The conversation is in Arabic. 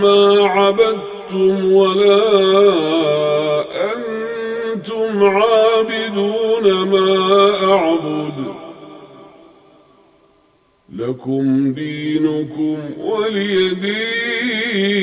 ما عبدتم ولا أنتم عابدون ما أعبد. لكم دينكم ولي دين.